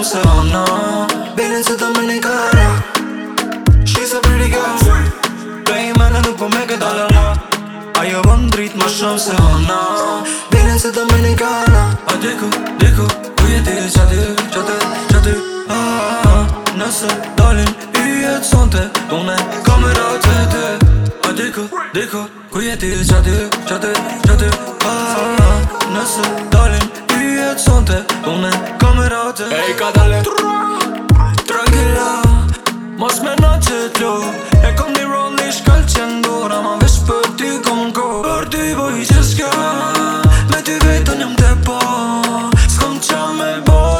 I'm so numb Bene se të më një kara She's a pretty girl Play me në nuk po me këtë ala Ajo bon më shumë se o na Bene se të më një kara A diku, diku Ku je ti, qatë, qatë, qatë Nëse dalin i jetë sante Pone kamera të të A diku, diku Ku je ti, qatë, qatë, qatë Nëse dalin i jetë sante te Ej ka dale Tranquila Mos me në që t'lo E kom një roll i shkall që ndora Ma vesh për ty kom ko Për ty boj që Me ty vetën jëm të po S'kom qa me boj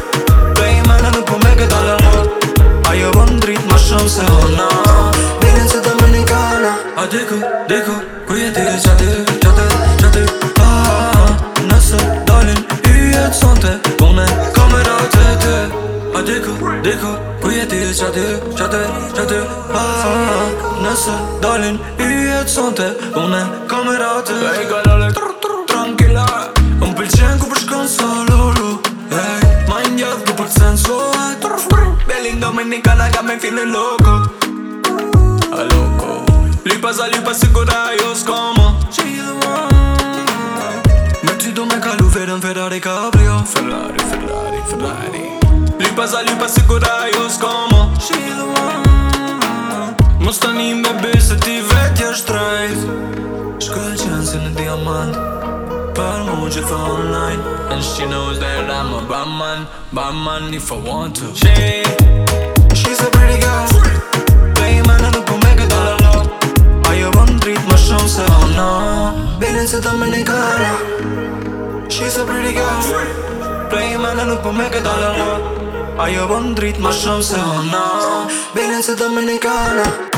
shumë se hëllë Bilin se të mëni kana A diku, diku, ku je ti qatë Qatë, qatë, a, a, a Nëse dalin, i jetë sante Pune kamera të të A diku, diku, ku je ti qatë Qatë, qatë, a, a, a dalin, i jetë sante kamera të të un pëlqen ku përshkon solo Dominicana got me feeling loco. A loco. como. She the one. Metido me calufer en Ferrari cabrio. Ferrari, Ferrari, Ferrari. como. She the one. Mos tani me ti vetë është trajt Shkëll në diamant Për mu online And she knows that I'm a bad man Bad man if I want to She show so no Been into Dominicana She's a pretty girl Playing man and look make a dollar I you on treat my show so no Been into Dominicana